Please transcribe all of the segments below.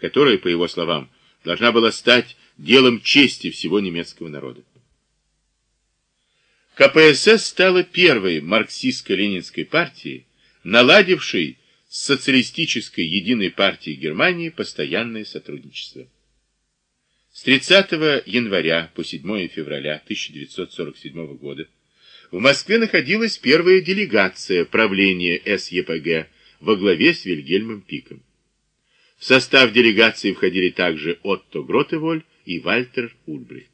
которая, по его словам, должна была стать делом чести всего немецкого народа. КПСС стала первой марксистско-ленинской партией, наладившей с социалистической единой партией Германии постоянное сотрудничество. С 30 января по 7 февраля 1947 года в Москве находилась первая делегация правления СЕПГ во главе с Вильгельмом Пиком. В состав делегации входили также Отто Гротеволь и Вальтер Ульбрихт.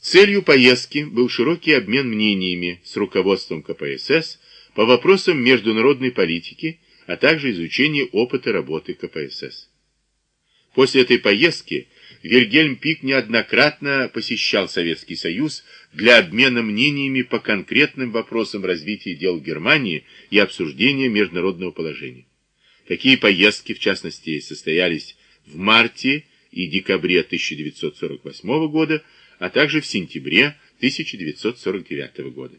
Целью поездки был широкий обмен мнениями с руководством КПСС по вопросам международной политики, а также изучение опыта работы КПСС. После этой поездки Вильгельм Пик неоднократно посещал Советский Союз для обмена мнениями по конкретным вопросам развития дел Германии и обсуждения международного положения. Такие поездки, в частности, состоялись в марте и декабре 1948 года, а также в сентябре 1949 года.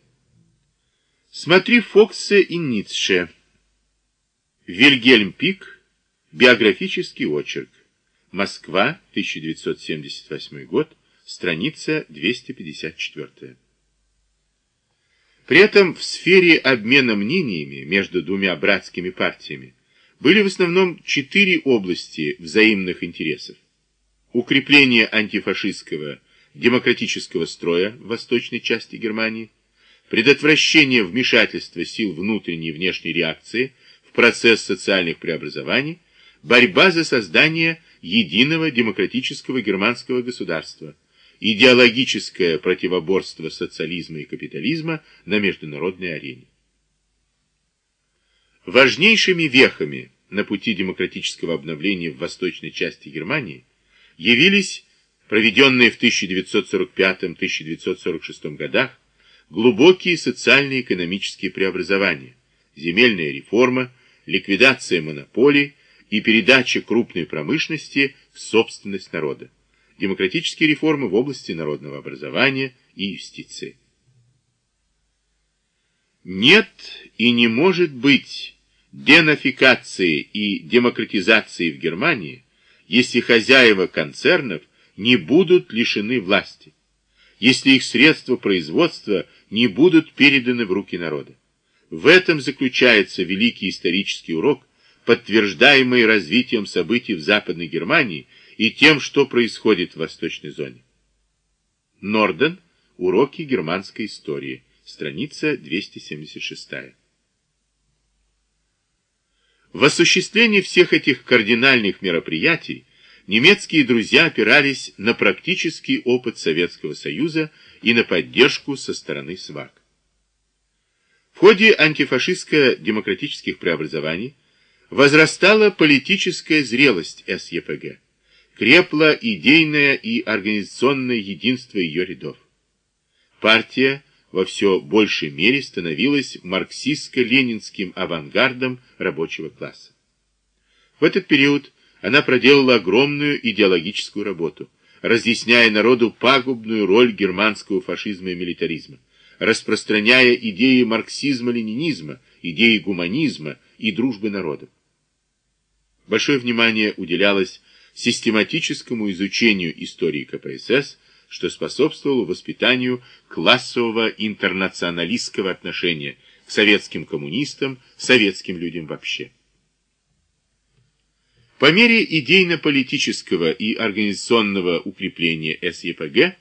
Смотри Фоксе и Ницше. Вильгельм Пик. Биографический очерк. Москва, 1978 год. Страница 254. При этом в сфере обмена мнениями между двумя братскими партиями были в основном четыре области взаимных интересов. Укрепление антифашистского демократического строя в восточной части Германии, предотвращение вмешательства сил внутренней и внешней реакции в процесс социальных преобразований, борьба за создание единого демократического германского государства, идеологическое противоборство социализма и капитализма на международной арене. Важнейшими вехами на пути демократического обновления в восточной части Германии явились проведенные в 1945-1946 годах глубокие социально экономические преобразования, земельная реформа, ликвидация монополий и передача крупной промышленности в собственность народа, демократические реформы в области народного образования и юстиции. Нет и не может быть денафикации и демократизации в Германии, если хозяева концернов не будут лишены власти, если их средства производства не будут переданы в руки народа. В этом заключается великий исторический урок, подтверждаемый развитием событий в Западной Германии и тем, что происходит в Восточной зоне. Норден. Уроки германской истории. Страница 276. В осуществлении всех этих кардинальных мероприятий немецкие друзья опирались на практический опыт Советского Союза и на поддержку со стороны СВАК. В ходе антифашистско-демократических преобразований возрастала политическая зрелость СЕПГ, крепло идейное и организационное единство ее рядов. Партия во все большей мере становилась марксистско-ленинским авангардом рабочего класса. В этот период она проделала огромную идеологическую работу, разъясняя народу пагубную роль германского фашизма и милитаризма, распространяя идеи марксизма-ленинизма, идеи гуманизма и дружбы народов. Большое внимание уделялось систематическому изучению истории КПСС, что способствовало воспитанию классового интернационалистского отношения к советским коммунистам, советским людям вообще. По мере идейно-политического и организационного укрепления СЕПГ,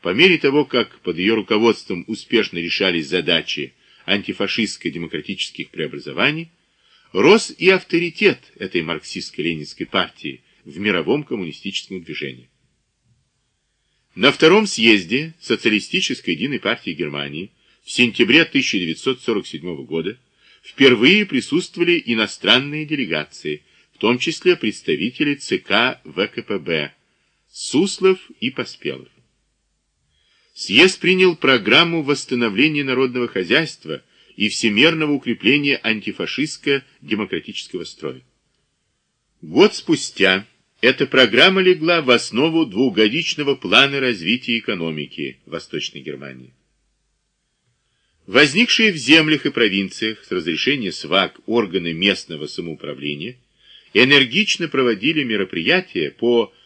по мере того, как под ее руководством успешно решались задачи антифашистско-демократических преобразований, рос и авторитет этой марксистско-ленинской партии в мировом коммунистическом движении. На втором съезде Социалистической единой партии Германии в сентябре 1947 года впервые присутствовали иностранные делегации – том числе представители ЦК ВКПБ Суслов и Поспелов. Съезд принял программу восстановления народного хозяйства и всемерного укрепления антифашистско-демократического строя. Год спустя эта программа легла в основу двухгодичного плана развития экономики Восточной Германии. Возникшие в землях и провинциях с разрешения СВАК органы местного самоуправления энергично проводили мероприятия по